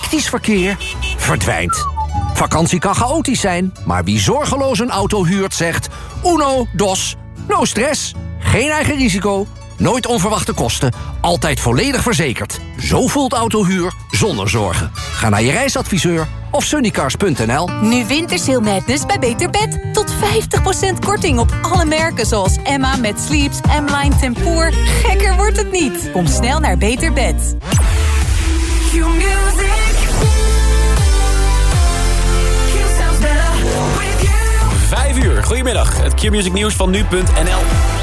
hectisch verkeer verdwijnt. Vakantie kan chaotisch zijn, maar wie zorgeloos een auto huurt zegt... uno, dos, no stress, geen eigen risico, nooit onverwachte kosten... altijd volledig verzekerd. Zo voelt autohuur zonder zorgen. Ga naar je reisadviseur of sunnycars.nl. Nu Wintersail Madness bij Beter Bed. Tot 50% korting op alle merken zoals Emma met Sleeps, M-Line Tempoor. Gekker wordt het niet. Kom snel naar Beter Bed. Vijf uur, goedemiddag. Het Q-Music nieuws van nu.nl.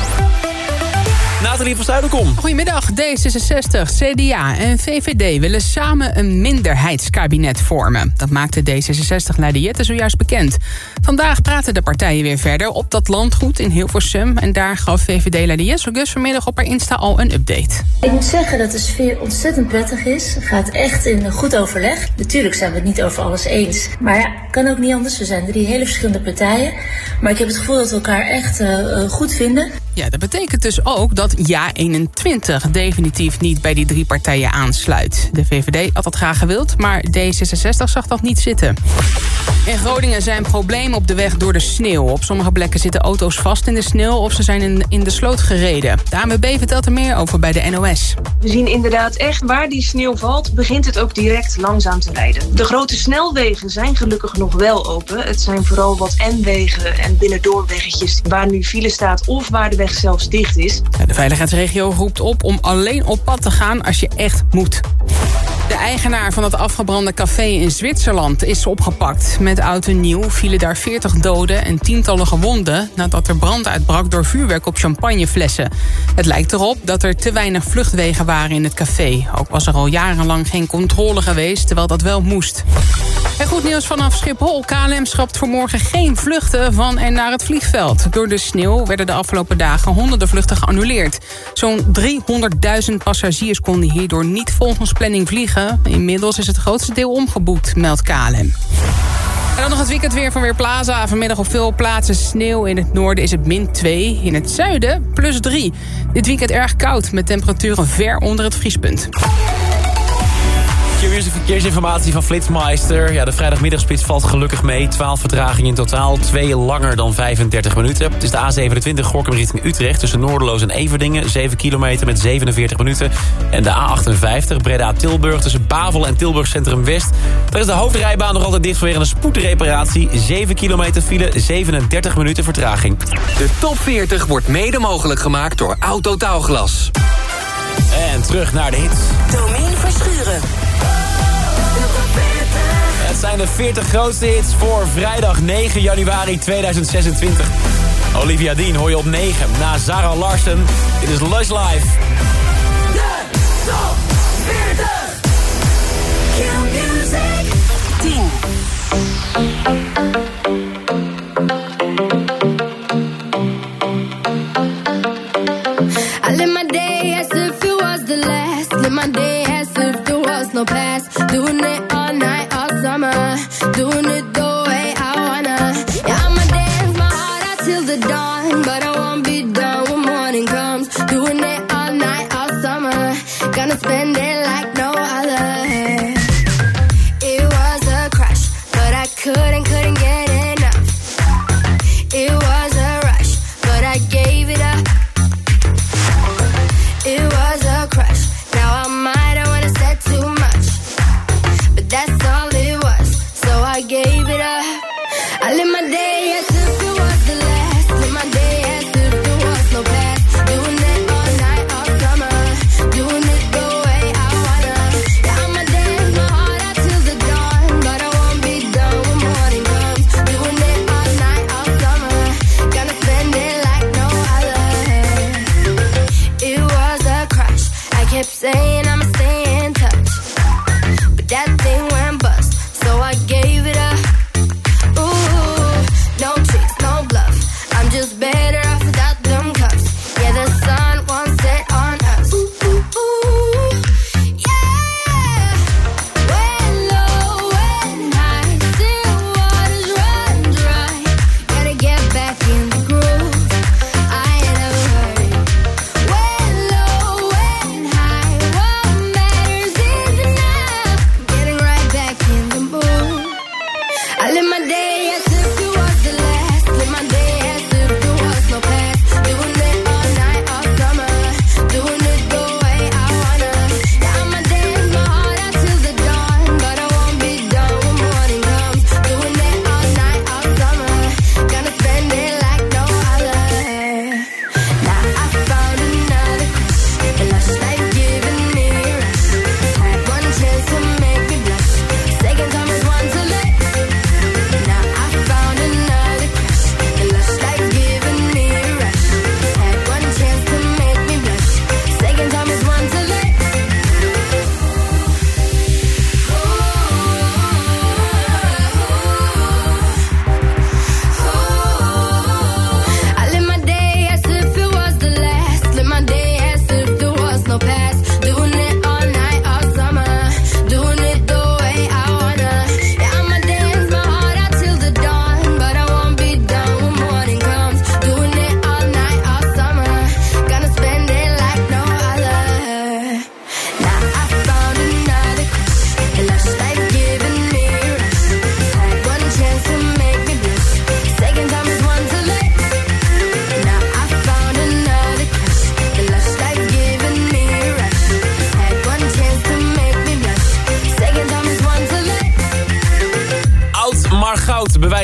Nathalie van Zuiderkom. Goedemiddag. D66, CDA en VVD willen samen een minderheidskabinet vormen. Dat maakte D66-leider Jette zojuist bekend. Vandaag praten de partijen weer verder op dat landgoed in Hilversum. En daar gaf VVD-leider Jesse Gus vanmiddag op haar Insta al een update. Ik moet zeggen dat de sfeer ontzettend prettig is. Het gaat echt in goed overleg. Natuurlijk zijn we het niet over alles eens. Maar ja, kan ook niet anders. We zijn drie hele verschillende partijen. Maar ik heb het gevoel dat we elkaar echt uh, goed vinden. Ja, dat betekent dus ook dat Ja21 definitief niet bij die drie partijen aansluit. De VVD had dat graag gewild, maar D66 zag dat niet zitten. In Groningen zijn problemen op de weg door de sneeuw. Op sommige plekken zitten auto's vast in de sneeuw of ze zijn in, in de sloot gereden. De ANWB vertelt er meer over bij de NOS. We zien inderdaad echt waar die sneeuw valt, begint het ook direct langzaam te rijden. De grote snelwegen zijn gelukkig nog wel open. Het zijn vooral wat N-wegen en binnendoorweggetjes waar nu file staat of waar de weg zelfs dicht is. De veiligheidsregio roept op om alleen op pad te gaan als je echt moet. De eigenaar van het afgebrande café in Zwitserland is opgepakt. Met oud en nieuw vielen daar 40 doden en tientallen gewonden... nadat er brand uitbrak door vuurwerk op champagneflessen. Het lijkt erop dat er te weinig vluchtwegen waren in het café. Ook was er al jarenlang geen controle geweest, terwijl dat wel moest. En goed nieuws vanaf Schiphol. KLM schrapt voor morgen geen vluchten van en naar het vliegveld. Door de sneeuw werden de afgelopen dagen honderden vluchten geannuleerd. Zo'n 300.000 passagiers konden hierdoor niet volgens planning vliegen. Inmiddels is het grootste deel omgeboekt, meldt KLM. En dan nog het weekend weer van Weerplaza. Vanmiddag op veel plaatsen sneeuw. In het noorden is het min 2. In het zuiden plus 3. Dit weekend erg koud met temperaturen ver onder het vriespunt. Curious verkeersinformatie van Flitsmeister. Ja, de vrijdagmiddagspits valt gelukkig mee. 12 vertragingen in totaal, twee langer dan 35 minuten. Het is de A27 Gorkum richting Utrecht... tussen Noorderloos en Everdingen. 7 kilometer met 47 minuten. En de A58 Breda-Tilburg tussen Bavel en Tilburg Centrum West. Daar is de hoofdrijbaan nog altijd dicht vanwege een spoedreparatie. 7 kilometer file, 37 minuten vertraging. De top 40 wordt mede mogelijk gemaakt door Autotaalglas. En terug naar de hits. Domien Verschuren. Zijn de 40 grootste hits voor vrijdag 9 januari 2026. Olivia Dean hoor je op 9 na Zara Larsen. Dit is Lush Life. De top 40. Q-Music. 10.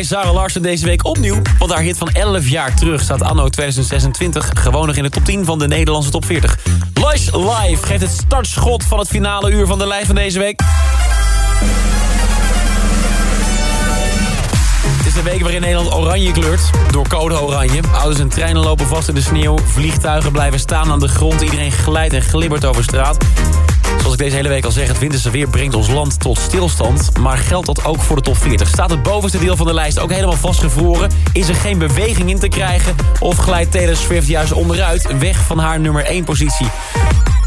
Bewijst Sarah Larsen deze week opnieuw. Want haar hit van 11 jaar terug staat anno 2026 gewoon nog in de top 10 van de Nederlandse top 40. Lush Live geeft het startschot van het finale uur van de lijst van deze week. Het is de week waarin Nederland oranje kleurt. Door code oranje. Auto's en treinen lopen vast in de sneeuw. Vliegtuigen blijven staan aan de grond. Iedereen glijdt en glibbert over straat. Zoals ik deze hele week al zeg, het winterse weer brengt ons land tot stilstand. Maar geldt dat ook voor de top 40? Staat het bovenste deel van de lijst ook helemaal vastgevroren? Is er geen beweging in te krijgen? Of glijdt Taylor Swift juist onderuit, weg van haar nummer 1 positie?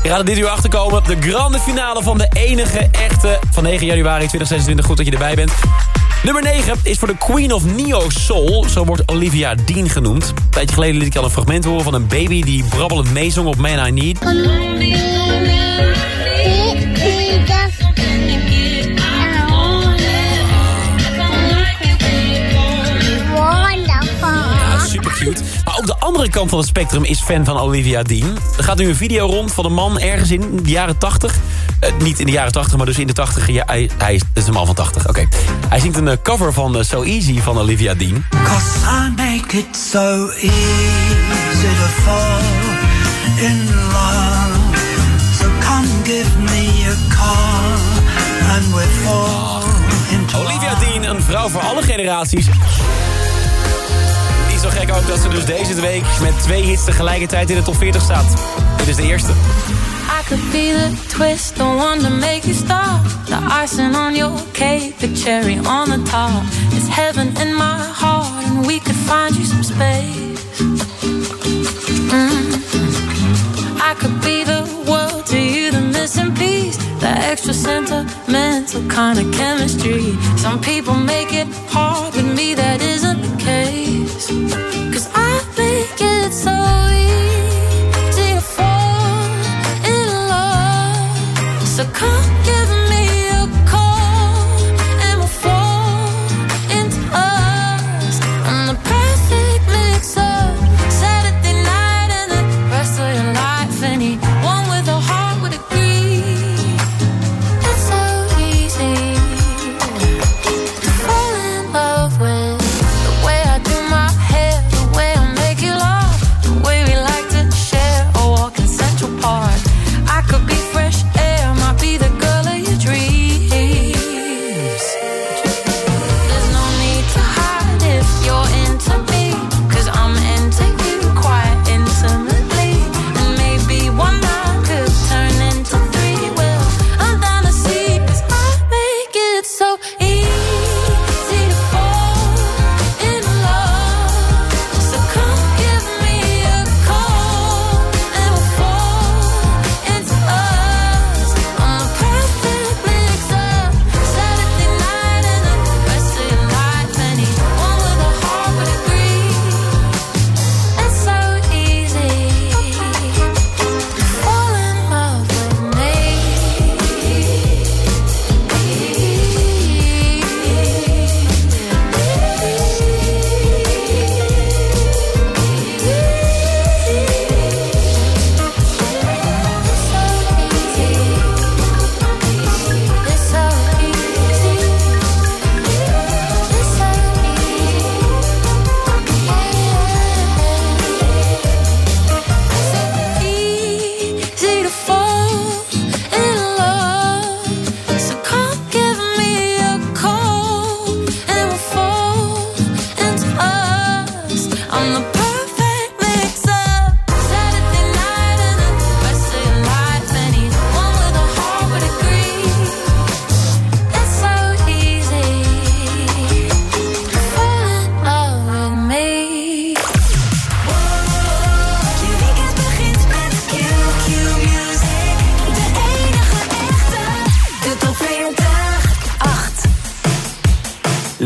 Je gaat er dit uur achterkomen. De grande finale van de enige echte van 9 januari 2026. Goed dat je erbij bent. Nummer 9 is voor de Queen of Neo Soul. Zo wordt Olivia Dean genoemd. Een tijdje geleden liet ik al een fragment horen van een baby... die brabbelend meezong op Man I Need. Kant van het spectrum is fan van Olivia Dean. Er gaat nu een video rond van een man ergens in de jaren 80. Eh, niet in de jaren 80, maar dus in de 80. Ja, hij, hij is, een man van 80, oké. Hij zingt een eh, cover van eh, So Easy van Olivia Dean. Cause I make it so easy to fall in love. So come give me a call and we fall into Olivia Dean, een vrouw voor alle generaties. Zo gek ook dat ze dus deze week met twee hits tegelijkertijd in de top 40 staat. Dit is de eerste. I could be the twist, the one to make you stop. The icing on your cake, the cherry on the top. It's heaven in my heart, and we could find you some space. Mm. I could be the world to you, the missing piece. The extra sentimental kind of chemistry. Some people make it hard, with me that isn't. Cause I make it so easy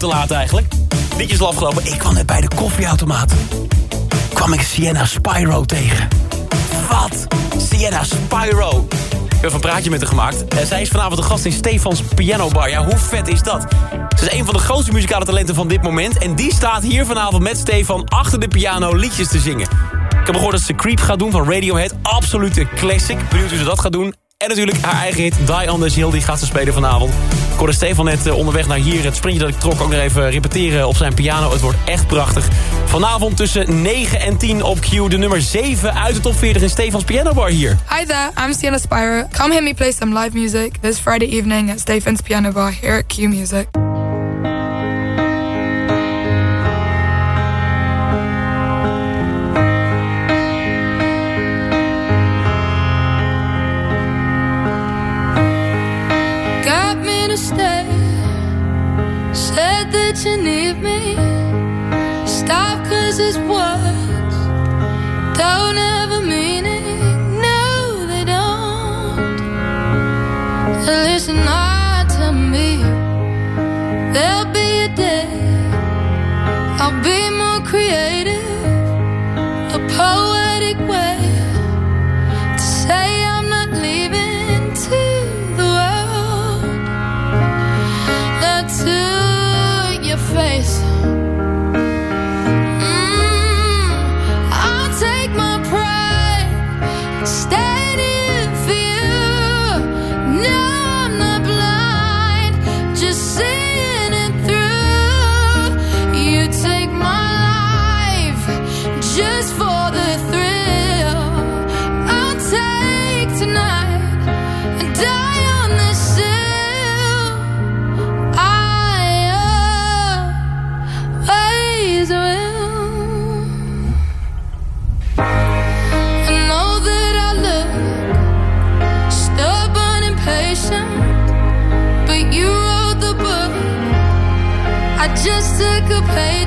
te laat eigenlijk. Liedjes is afgelopen. Ik kwam net bij de koffieautomaat. Kwam ik Sienna Spyro tegen. Wat? Sienna Spyro. Ik heb een praatje met haar gemaakt. Zij is vanavond de gast in Stefans Piano Bar. Ja, hoe vet is dat? Ze is een van de grootste muzikale talenten van dit moment. En die staat hier vanavond met Stefan achter de piano liedjes te zingen. Ik heb gehoord dat ze Creep gaat doen van Radiohead. Absolute classic. Benieuwd hoe ze dat gaat doen. En natuurlijk haar eigen hit Die on the Hill. Die gaat ze spelen vanavond. Ik hoorde Stefan net eh, onderweg naar hier. Het sprintje dat ik trok ook nog even repeteren op zijn piano. Het wordt echt prachtig. Vanavond tussen 9 en 10 op Q. De nummer 7 uit de top 40 in Stefans Piano Bar hier. Hi there, I'm Sienna Spyro. Come hear me play some live music this Friday evening at Stefan's Piano Bar here at Q Music. You need me. Stop, cause his words don't could pay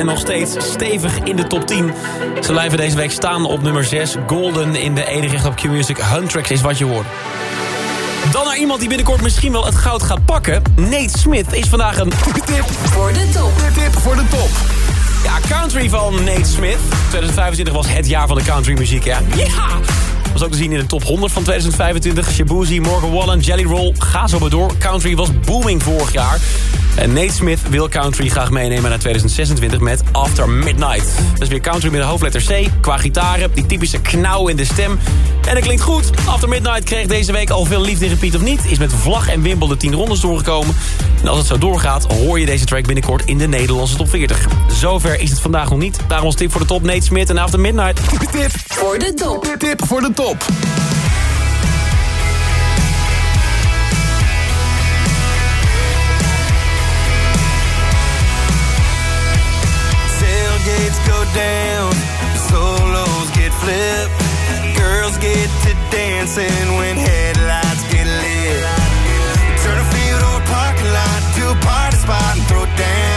en nog steeds stevig in de top 10. Ze blijven deze week staan op nummer 6. Golden in de enige recht op Q-Music. Huntrix is wat je hoort. Dan naar iemand die binnenkort misschien wel het goud gaat pakken. Nate Smith is vandaag een tip Voor de top. Tip voor de top. Ja, country van Nate Smith. 2025 was het jaar van de country muziek, ja. Ja! Was ook te zien in de top 100 van 2025. Shabuzi, Morgan Wallen, Jelly Roll, ga zo maar door. Country was booming vorig jaar. En Nate Smith wil country graag meenemen naar 2026 met After Midnight. Dat is weer country met een hoofdletter C. Qua gitaren, die typische knauw in de stem. En dat klinkt goed. After Midnight kreeg deze week al veel liefde in repeat of niet. Is met vlag en wimpel de 10 rondes doorgekomen. En als het zo doorgaat, hoor je deze track binnenkort in de Nederlandse top 40. Zover is het vandaag nog niet. Daarom ons tip voor de top Nate Smith en After Midnight. Tip Voor de top. Tip voor de top. Go down, solos get flipped, girls get to dancing when headlights get lit. Turn a field or a parking lot to a party spot and throw down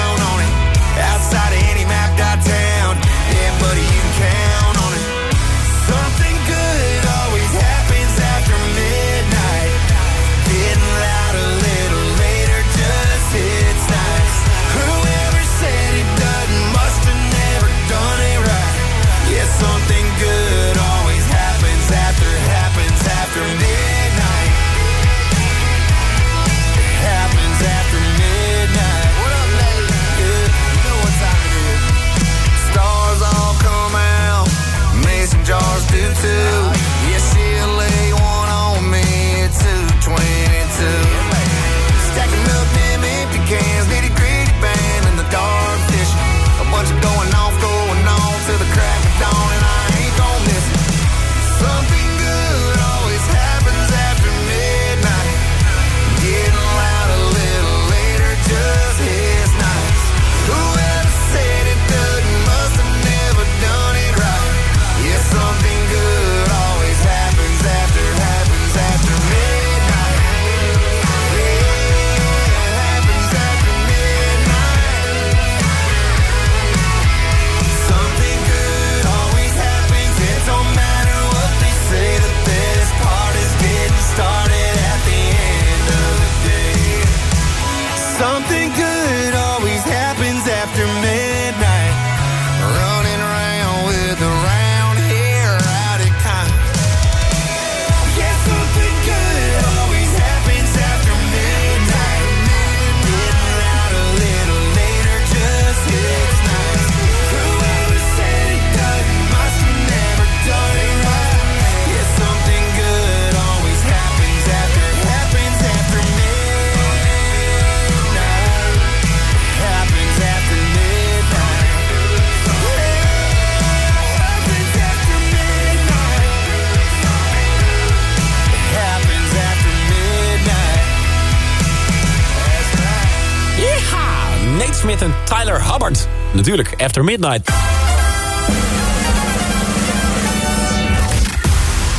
Natuurlijk, After Midnight.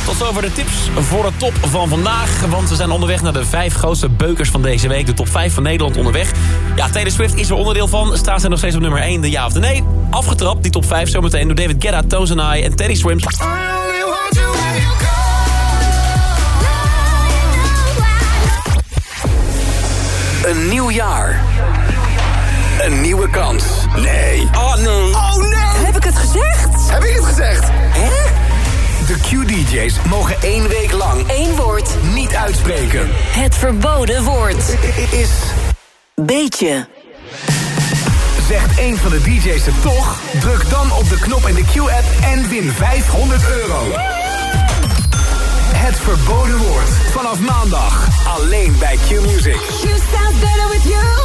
Tot zover de tips voor de top van vandaag. Want we zijn onderweg naar de vijf grootste beukers van deze week. De top 5 van Nederland onderweg. Ja, Taylor Swift is er onderdeel van. Staan ze nog steeds op nummer 1, de ja of de nee? Afgetrapt, die top 5 zometeen door David Guetta, Toes and I en Teddy Swims. Een nieuw jaar. Een nieuwe kans. Nee. Oh nee. Oh nee. Heb ik het gezegd? Heb ik het gezegd? Hè? De Q-DJ's mogen één week lang Eén woord. niet uitspreken. Het verboden woord. Is Beetje. Zegt één van de DJ's het toch? Druk dan op de knop in de Q-app en win 500 euro. Het verboden woord. Vanaf maandag. Alleen bij Q-Music. You sound better with you.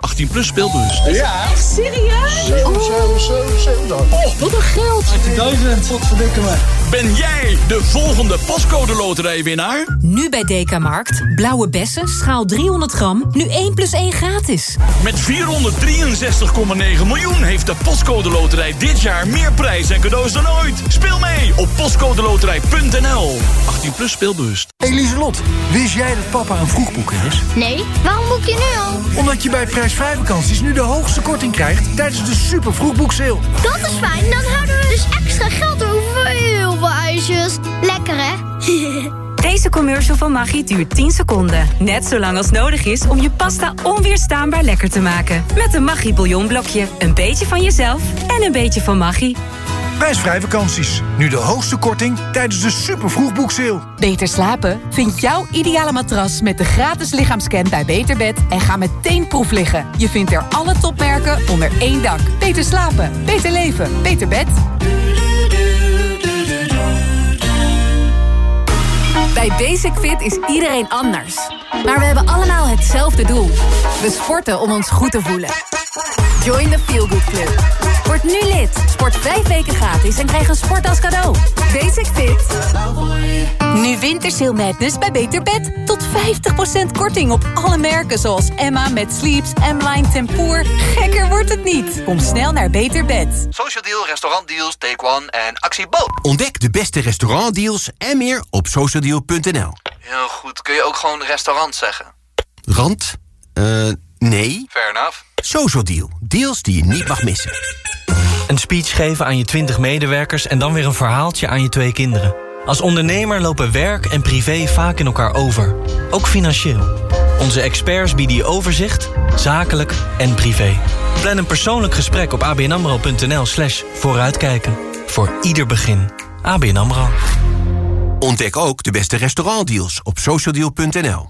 18 plus speelbus. Ja. Echt serieus? 7, 7, 7, 7 Oh, wat een geld. 18.000, wat verdikken me. Ben jij de volgende pascode loterijwinnaar? Nu bij Dekamarkt, blauwe bessen, schaal 300 gram, nu 1 plus 1 gratis. Met 463,9 miljoen heeft de Postcode Loterij dit jaar meer prijs en cadeaus dan ooit. Speel mee op postcodeloterij.nl. 18 plus speelbewust. Eliselot, wist jij dat papa een vroegboeker is? Nee, waarom boek je nu al? Omdat je bij prijsvrij vakanties nu de hoogste korting krijgt tijdens de super vroegboekseil. Dat is fijn, dan houden we dus extra geld over voor heel veel ijsjes. Lekker hè? Deze commercial van Maggi duurt 10 seconden. Net zo lang als nodig is om je pasta onweerstaanbaar lekker te maken. Met een Maggi bouillonblokje. Een beetje van jezelf en een beetje van Maggi. Prijsvrij vakanties. Nu de hoogste korting tijdens de super vroegboekseil. Beter slapen? Vind jouw ideale matras met de gratis lichaamscan bij Beterbed en ga meteen proef liggen. Je vindt er alle topmerken onder één dak. Beter slapen, beter leven, beter bed. Bij Basic Fit is iedereen anders. Maar we hebben allemaal hetzelfde doel. We sporten om ons goed te voelen. Join the Feel Good Club. Word nu lid. Sport vijf weken gratis en krijg een sport als cadeau. Basic Fit. Nu Wintersail Madness bij Beter Bed. Tot 50% korting op alle merken zoals Emma met Sleeps, M-Line Tempoor. Gekker wordt het niet. Kom snel naar Beter Bed. Social Deal, restaurantdeals, Take One en Actie Bo. Ontdek de beste restaurantdeals en meer op socialdeal.nl. Heel goed. Kun je ook gewoon restaurant zeggen? Rand? Eh, nee. Fair enough. Social Deal. Deals die je niet mag missen. Een speech geven aan je 20 medewerkers en dan weer een verhaaltje aan je twee kinderen. Als ondernemer lopen werk en privé vaak in elkaar over. Ook financieel. Onze experts bieden je overzicht, zakelijk en privé. Plan een persoonlijk gesprek op abnamro.nl slash vooruitkijken. Voor ieder begin. ABN AMRO. Ontdek ook de beste restaurantdeals op socialdeal.nl.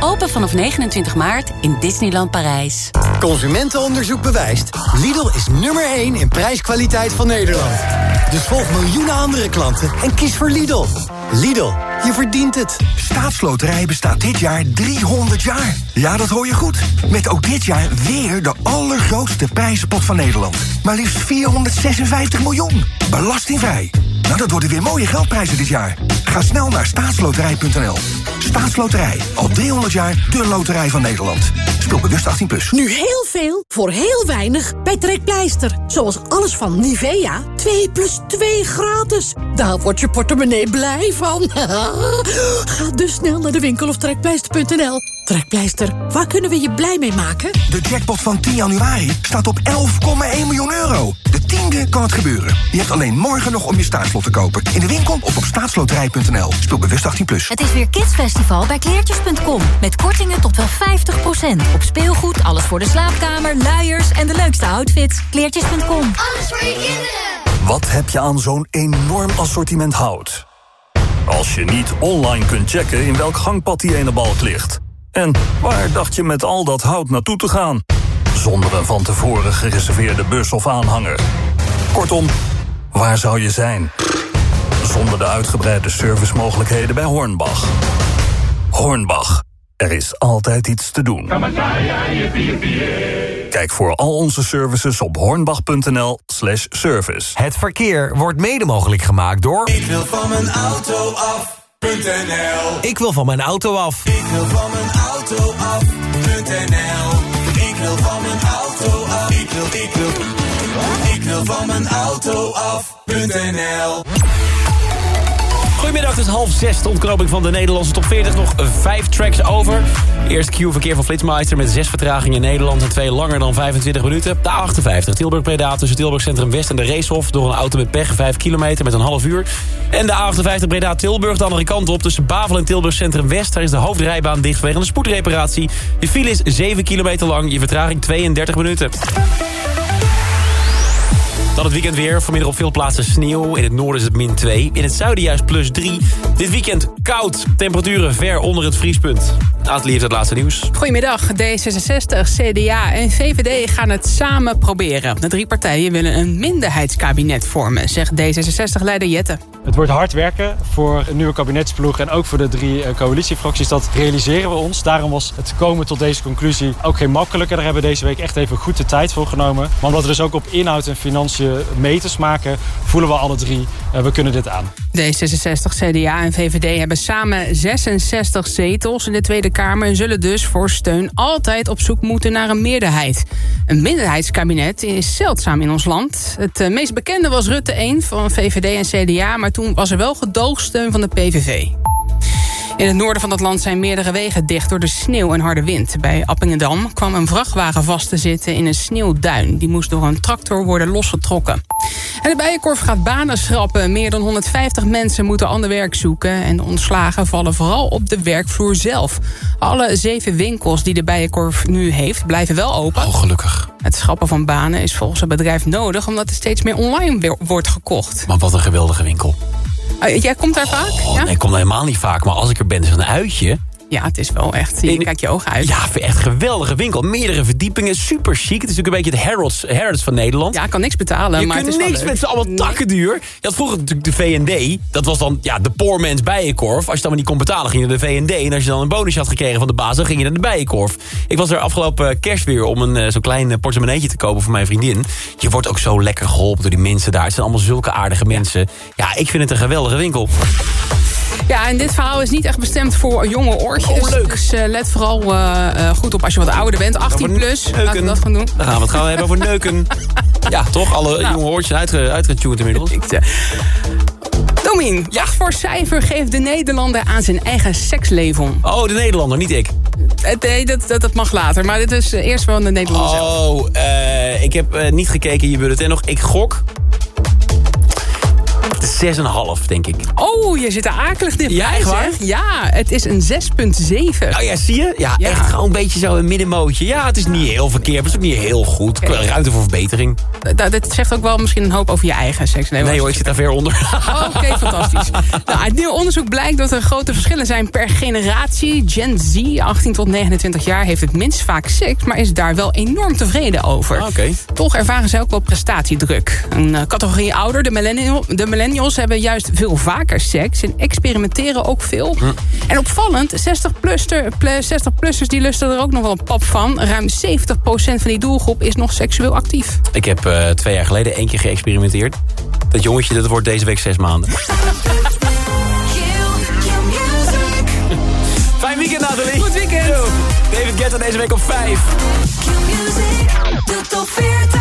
Open vanaf 29 maart in Disneyland Parijs. Consumentenonderzoek bewijst. Lidl is nummer 1 in prijskwaliteit van Nederland. Dus volg miljoenen andere klanten en kies voor Lidl. Lidl, je verdient het. Staatsloterij bestaat dit jaar 300 jaar. Ja, dat hoor je goed. Met ook dit jaar weer de allergrootste prijzenpot van Nederland. Maar liefst 456 miljoen. Belastingvrij. Nou, dat worden weer mooie geldprijzen dit jaar. Ga snel naar staatsloterij.nl. Staatsloterij. Al 300 jaar de loterij van Nederland. Speel bewust 18+. Plus. Nu heel veel voor heel weinig bij Trekpleister. Zoals alles van Nivea. 2 plus 2 gratis. Daar wordt je portemonnee blij van. Ga dus snel naar de winkel of trekpleister.nl. Trekpleister, waar kunnen we je blij mee maken? De jackpot van 10 januari staat op 11,1 miljoen euro. De tiende kan het gebeuren. Je hebt alleen morgen nog om je staatslot te kopen. In de winkel of op staatsloterij.nl. Speel bewust 18+. Plus. Het is weer Kidsfestival bij kleertjes.com. Met kortingen tot wel 50%. Op speelgoed, alles voor de slaapkamer, luiers en de leukste outfits. Kleertjes.com. Alles voor je kinderen. Wat heb je aan zo'n enorm assortiment hout? Als je niet online kunt checken in welk gangpad die ene balk ligt. En waar dacht je met al dat hout naartoe te gaan? Zonder een van tevoren gereserveerde bus of aanhanger. Kortom, waar zou je zijn? Zonder de uitgebreide servicemogelijkheden bij Hornbach. Hornbach, er is altijd iets te doen. Kijk voor al onze services op hornbach.nl slash service. Het verkeer wordt mede mogelijk gemaakt door... Ik wil van mijn auto af.nl Ik wil van mijn auto af. Ik wil van mijn auto af.nl Ik wil van mijn auto af. Ik wil, ik wil, ik wil van mijn auto af.nl Goedemiddag, het is half zes, de ontknoping van de Nederlandse top 40. Nog vijf tracks over. Eerst Q-verkeer van Flitsmeister met zes vertragingen in Nederland... en twee langer dan 25 minuten. De 58 Tilburg-Breda tussen Tilburg Centrum West en de Racehof... door een auto met pech, 5 kilometer met een half uur. En de 58 Breda-Tilburg de andere kant op... tussen Bavel en Tilburg Centrum West. Daar is de hoofdrijbaan dicht vanwege een spoedreparatie. Je file is 7 kilometer lang, je vertraging 32 minuten. Dan het weekend weer. Vanmiddag op veel plaatsen sneeuw. In het noorden is het min 2. In het zuiden juist plus 3. Dit weekend koud. Temperaturen ver onder het vriespunt. Nathalie heeft het laatste nieuws. Goedemiddag. D66, CDA en VVD gaan het samen proberen. De drie partijen willen een minderheidskabinet vormen, zegt D66-leider Jette. Het wordt hard werken voor een nieuwe kabinetsploeg en ook voor de drie eh, coalitiefracties. Dat realiseren we ons. Daarom was het komen tot deze conclusie ook geen makkelijker. Daar hebben we deze week echt even goed de tijd voor genomen. Maar omdat we dus ook op inhoud en financiën meters maken, voelen we alle drie, uh, we kunnen dit aan. D66, CDA en VVD hebben samen 66 zetels in de Tweede Kamer... en zullen dus voor steun altijd op zoek moeten naar een meerderheid. Een minderheidskabinet is zeldzaam in ons land. Het uh, meest bekende was Rutte 1 van VVD en CDA... maar toen was er wel gedoogsteun van de PVV. In het noorden van het land zijn meerdere wegen dicht door de sneeuw en harde wind. Bij Appingedam kwam een vrachtwagen vast te zitten in een sneeuwduin. Die moest door een tractor worden losgetrokken. En de Bijenkorf gaat banen schrappen. Meer dan 150 mensen moeten ander werk zoeken. En de ontslagen vallen vooral op de werkvloer zelf. Alle zeven winkels die de Bijenkorf nu heeft, blijven wel open. Oh, gelukkig. Het schrappen van banen is volgens het bedrijf nodig... omdat er steeds meer online wordt gekocht. Maar wat een geweldige winkel. Uh, jij komt daar vaak? Oh, ja? Nee, ik kom helemaal niet vaak. Maar als ik er ben, is het een uitje. Ja, het is wel echt. Je kijkt je ogen uit. Ja, echt geweldige winkel. Meerdere verdiepingen, super chic. Het is natuurlijk een beetje het Harrods, Harrods van Nederland. Ja, ik kan niks betalen. Je maar kunt het is niks met z'n allemaal takken duur. Je had vroeger natuurlijk de V&D. Dat was dan ja, de poormens bijenkorf. Als je dan maar niet kon betalen, ging je naar de V&D. En als je dan een bonus had gekregen van de baas, dan ging je naar de bijenkorf. Ik was er afgelopen kerst weer om een zo'n klein portemonneetje te kopen voor mijn vriendin. Je wordt ook zo lekker geholpen door die mensen daar. Het zijn allemaal zulke aardige mensen. Ja, ik vind het een geweldige winkel. Ja, en dit verhaal is niet echt bestemd voor jonge oortjes. Oh, leuk. Dus uh, let vooral uh, goed op als je wat ouder bent. 18 plus, laten we dat gaan doen. Dan gaan we het gaan hebben over neuken. ja, toch? Alle nou. jonge oortjes uitge, uitgetuned inmiddels. Ik, uh, Domien, ja. voor cijfer geeft de Nederlander aan zijn eigen seksleven? Oh, de Nederlander, niet ik. Nee, dat, dat, dat mag later. Maar dit is eerst wel de Nederlander oh, zelf. Oh, ik heb niet gekeken in je bulletin nog. Ik gok... 6,5 denk ik. Oh, je zit er akelig dichtbij, Ja, echt waar? zeg. Ja, het is een 6,7. Oh ja, zie je? Ja, Ja. echt gewoon een beetje zo een middenmootje. Ja, het is niet heel verkeerd, maar het is ook niet heel goed. Ruimte voor verbetering. Dat, dat zegt ook wel misschien een hoop over je eigen seksleven. Nee hoor, ik zit daar ver onder. Oké, fantastisch. Nou, uit nieuw onderzoek blijkt dat er grote verschillen zijn per generatie. Gen Z, 18 tot 29 jaar, heeft het minst vaak seks... maar is daar wel enorm tevreden over. Oké. Toch ervaren zij ook wel prestatiedruk. Een eh, categorie ouder, de, millennial, de millennials... hebben juist veel vaker seks en experimenteren ook veel. En opvallend, 60-plussers die lusten er ook nog wel een pap van. Ruim 70% van die doelgroep is nog seksueel actief. Ik heb eh, twee jaar geleden één keer geëxperimenteerd. Dat jongetje, dat wordt deze week zes maanden. Fijn weekend, Nathalie. Goed weekend. Yo. David Guetta deze week op vijf. De top 40.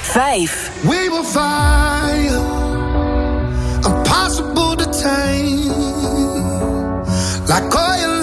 5. We will fire, time. Like oil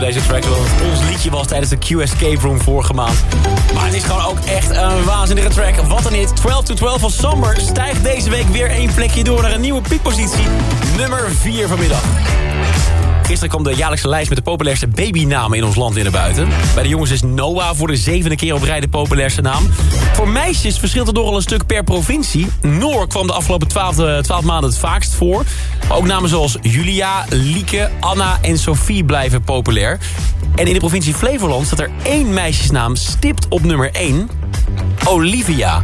deze track. Zoals het ons liedje was tijdens de Q Escape Room vorige maand. Maar het is gewoon ook echt een waanzinnige track. Wat een hit. 12 to 12 van Summer stijgt deze week weer één plekje door naar een nieuwe piekpositie. Nummer 4 vanmiddag. Gisteren kwam de jaarlijkse lijst met de populairste babynamen in ons land weer naar buiten. Bij de jongens is Noah voor de zevende keer op rij de populairste naam. Voor meisjes verschilt het nogal een stuk per provincie. Noor kwam de afgelopen 12, 12 maanden het vaakst voor. Ook namen zoals Julia, Lieke, Anna en Sophie blijven populair. En in de provincie Flevoland staat er één meisjesnaam stipt op nummer 1. Olivia.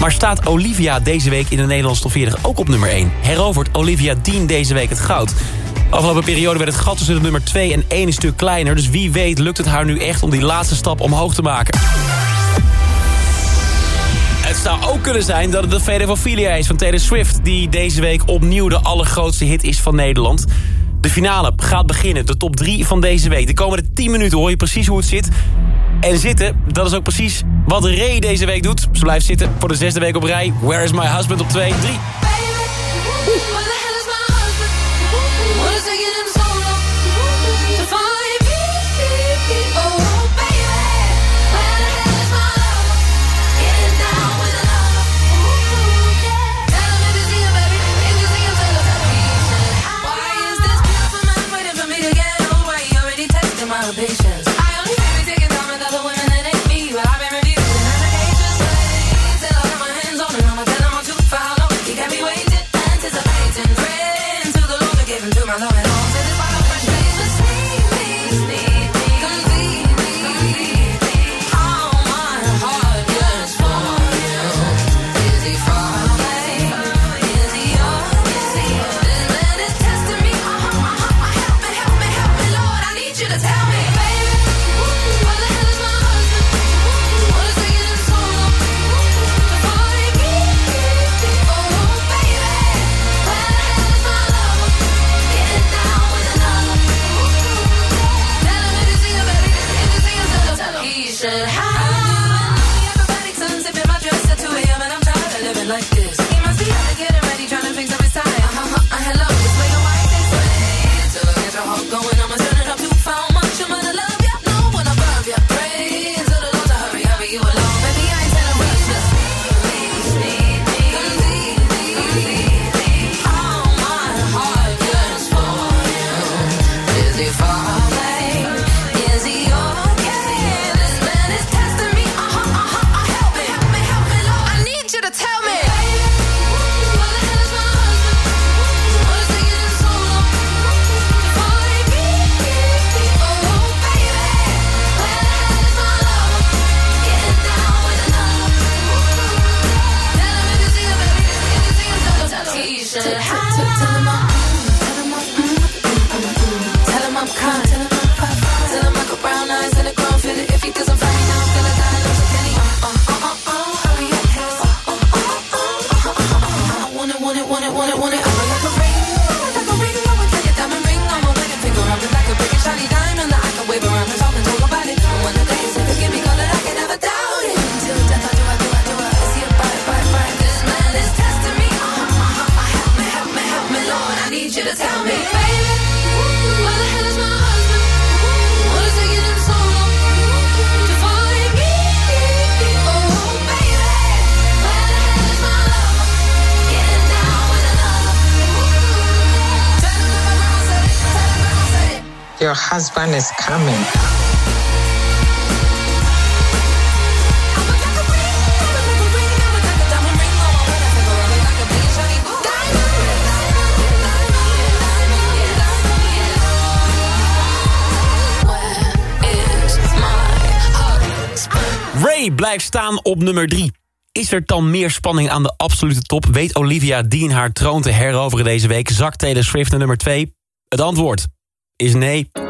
Maar staat Olivia deze week in de Nederlandse top 40 ook op nummer 1? Herovert Olivia Dean deze week het goud. Afgelopen periode werd het gat tussen de nummer 2 en 1 een stuk kleiner. Dus wie weet lukt het haar nu echt om die laatste stap omhoog te maken. Het zou ook kunnen zijn dat het de Fede van Filia is van Taylor Swift... die deze week opnieuw de allergrootste hit is van Nederland. De finale gaat beginnen, de top 3 van deze week. De komende 10 minuten hoor je precies hoe het zit. En zitten, dat is ook precies wat Ray deze week doet. Ze blijft zitten voor de zesde week op rij. Where is my husband op 2, 3. Op nummer 3. Is er dan meer spanning aan de absolute top? Weet Olivia Dean haar troon te heroveren deze week? Zakt Taylor Swift naar nummer 2? Het antwoord is nee.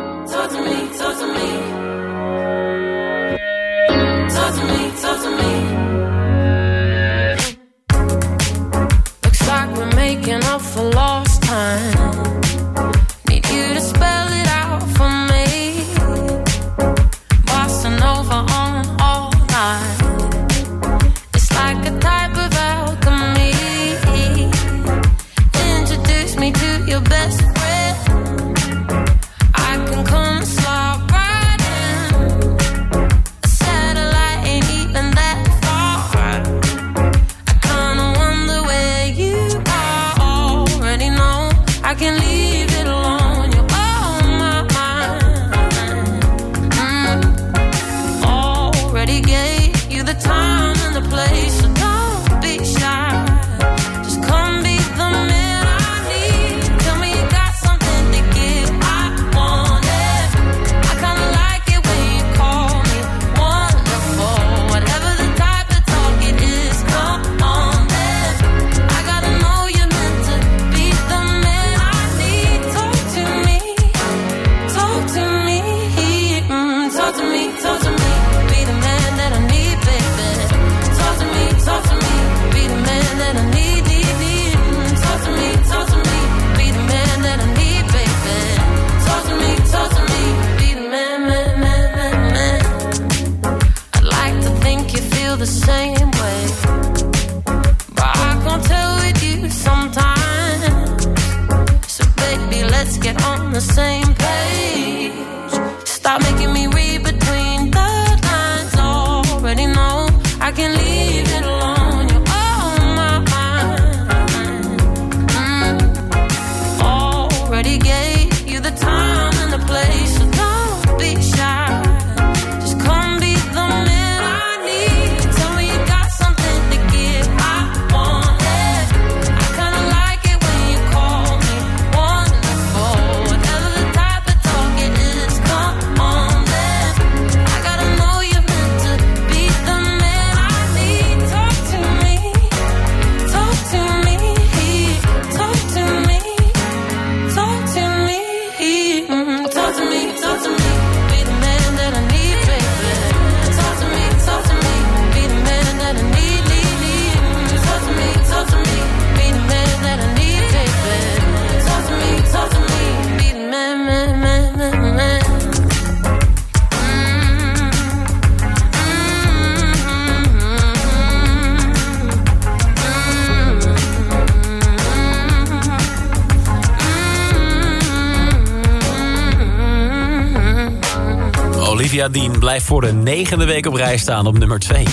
voor de negende week op rij staan op nummer 2.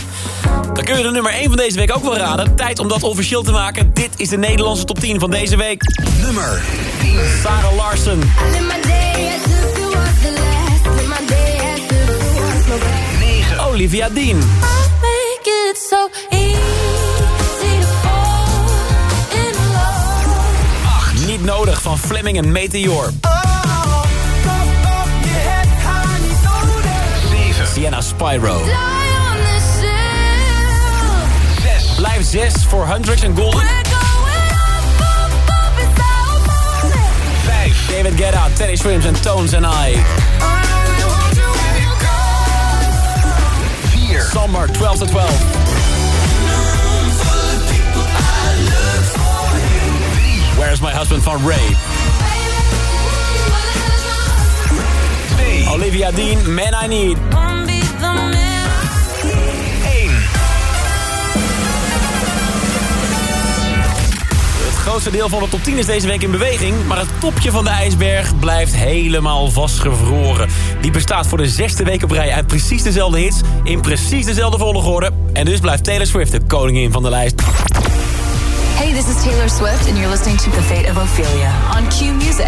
Dan kun je de nummer 1 van deze week ook wel raden. Tijd om dat officieel te maken. Dit is de Nederlandse top 10 van deze week. Nummer 10. Sarah Larsen. Olivia Dean. So Niet nodig van Fleming en Meteor. Diana Spyro. Zes. Blijf 6 voor 100 en Golden. Vijf. David Guetta, Teddy Swims en Tones and I. 4. Summer 12 to 12. Where's my husband van Ray? Olivia Dean, Man I Need. grootste deel van de top 10 is deze week in beweging. Maar het topje van de ijsberg blijft helemaal vastgevroren. Die bestaat voor de zesde week op rij uit precies dezelfde hits... in precies dezelfde volgorde. En dus blijft Taylor Swift de koningin van de lijst. Hey, this is Taylor Swift and you're listening to The Fate of Ophelia on Q Music.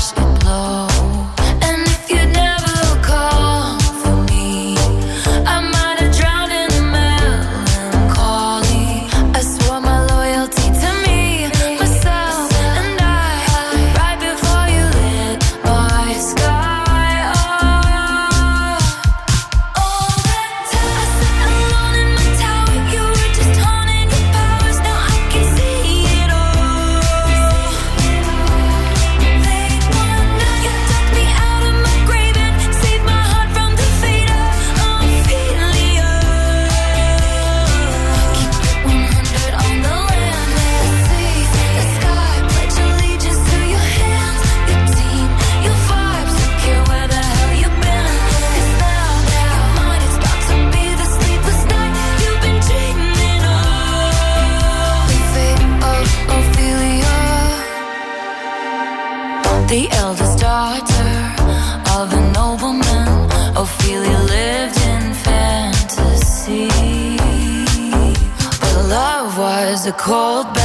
Cold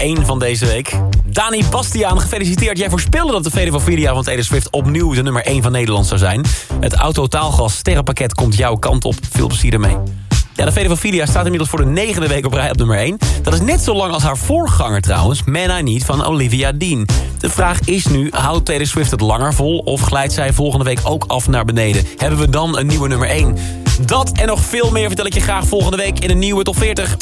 1 van deze week. Dani Bastiaan, gefeliciteerd. Jij voorspelde dat de Vede van van Taylor Swift opnieuw de nummer 1 van Nederland zou zijn. Het Autotaalgas sterrenpakket komt jouw kant op. Veel plezier ermee. Ja, de Vede staat inmiddels voor de negende week op rij op nummer 1. Dat is net zo lang als haar voorganger trouwens, Man I van Olivia Dean. De vraag is nu, houdt Taylor Swift het langer vol... of glijdt zij volgende week ook af naar beneden? Hebben we dan een nieuwe nummer 1? Dat en nog veel meer vertel ik je graag volgende week in een nieuwe Top 40.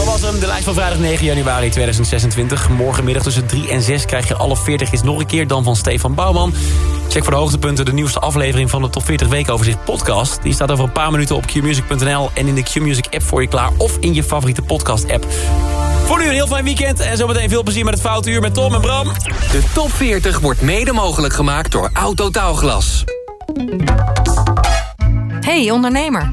Dat was hem, de lijst van vrijdag 9 januari 2026. Morgenmiddag tussen 3 en 6 krijg je alle 40 is nog een keer dan van Stefan Bouwman. Check voor de hoogtepunten de nieuwste aflevering van de Top 40 Weekoverzicht podcast. Die staat over een paar minuten op qmusic.nl en in de Qmusic app voor je klaar. Of in je favoriete podcast app. Voor nu een heel fijn weekend en zometeen veel plezier met het Foute Uur met Tom en Bram. De top 40 wordt mede mogelijk gemaakt door Autotaalglas. Hey ondernemer,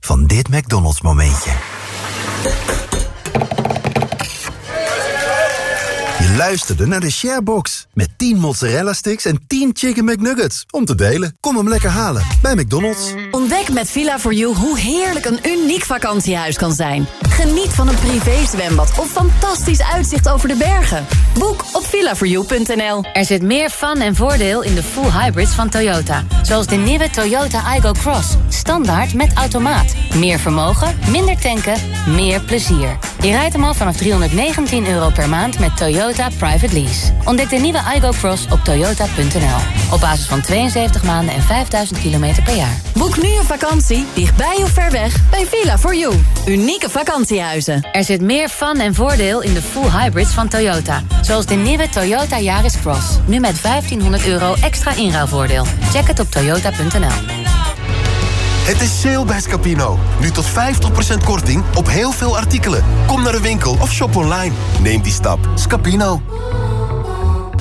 van dit McDonald's momentje. Je luisterde naar de Sharebox. Met 10 mozzarella sticks en 10 chicken McNuggets. Om te delen. Kom hem lekker halen bij McDonald's. Ontdek met Villa4You hoe heerlijk een uniek vakantiehuis kan zijn. Geniet van een privézwembad of fantastisch uitzicht over de bergen. Boek op villa4you.nl. Er zit meer fun en voordeel in de full hybrids van Toyota. Zoals de nieuwe Toyota Igo Cross. Standaard met automaat. Meer vermogen, minder tanken, meer plezier. Je rijdt hem al vanaf 319 euro per maand met Toyota Private Lease. Ontdek de nieuwe Igo Cross op toyota.nl. Op basis van 72 maanden en 5000 kilometer per jaar. Boek nu een vakantie, dichtbij of ver weg, bij Villa4You. Unieke vakantiehuizen. Er zit meer fun en voordeel in de full hybrids van Toyota. Zoals de nieuwe Toyota Yaris Cross. Nu met 1500 euro extra inruilvoordeel. Check het op toyota.nl. Het is sale bij Scapino. Nu tot 50% korting op heel veel artikelen. Kom naar de winkel of shop online. Neem die stap. Scapino.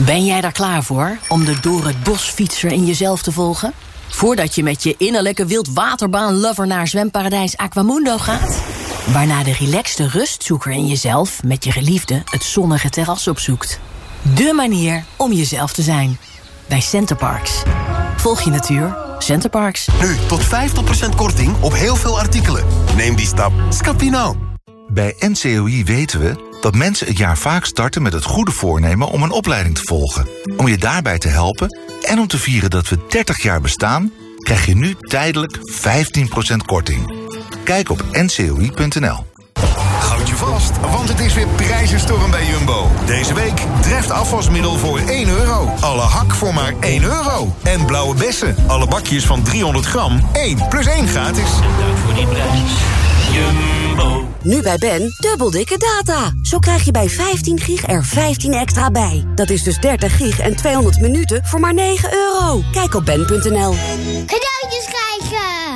Ben jij daar klaar voor om de door het bos fietser in jezelf te volgen? Voordat je met je innerlijke wildwaterbaan-lover naar zwemparadijs Aquamundo gaat? Waarna de relaxte rustzoeker in jezelf met je geliefde het zonnige terras opzoekt. De manier om jezelf te zijn. Bij Centerparks. Volg je natuur Centerparks. Nu tot 50% korting op heel veel artikelen. Neem die stap. Scapino. Bij NCOI weten we dat mensen het jaar vaak starten met het goede voornemen om een opleiding te volgen. Om je daarbij te helpen en om te vieren dat we 30 jaar bestaan, krijg je nu tijdelijk 15% korting. Kijk op ncoi.nl. Houd je vast, want het is weer prijzenstorm bij Jumbo. Deze week treft afwasmiddel voor 1 euro. Alle hak voor maar 1 euro. En blauwe bessen, alle bakjes van 300 gram, 1 plus 1 gratis. Dank voor die prijs. Jumbo. Nu bij Ben, dubbel dikke data. Zo krijg je bij 15 gig er 15 extra bij. Dat is dus 30 gig en 200 minuten voor maar 9 euro. Kijk op ben.nl. Cadeautjes krijgen.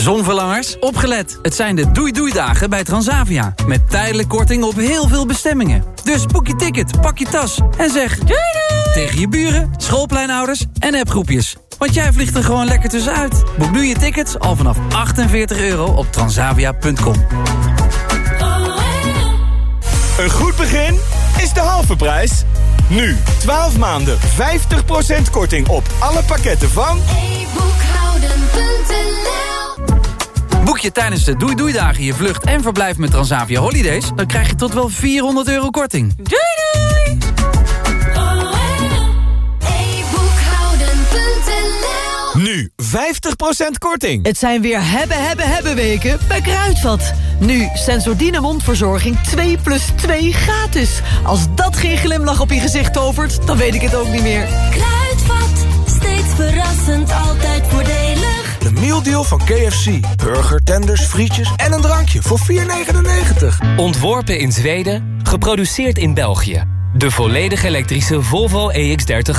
Zonverlangers, opgelet. Het zijn de doei-doei-dagen bij Transavia. Met tijdelijk korting op heel veel bestemmingen. Dus boek je ticket, pak je tas en zeg... Doei doei! Tegen je buren, schoolpleinouders en appgroepjes. Want jij vliegt er gewoon lekker tussenuit. Boek nu je tickets al vanaf 48 euro op transavia.com. Een goed begin is de halve prijs. Nu, 12 maanden, 50% korting op alle pakketten van... Boek je tijdens de Doei Doei Dagen je vlucht en verblijf met Transavia Holidays... dan krijg je tot wel 400 euro korting. Doei doei! Nu 50% korting. Het zijn weer hebben, hebben, hebben weken bij Kruidvat. Nu Sensordine mondverzorging 2 plus 2 gratis. Als dat geen glimlach op je gezicht tovert, dan weet ik het ook niet meer. Kruidvat, steeds verrassend, altijd voordelig. De mealdeal van KFC. Burger, tenders, frietjes en een drankje voor 4,99. Ontworpen in Zweden, geproduceerd in België. De volledig elektrische Volvo EX30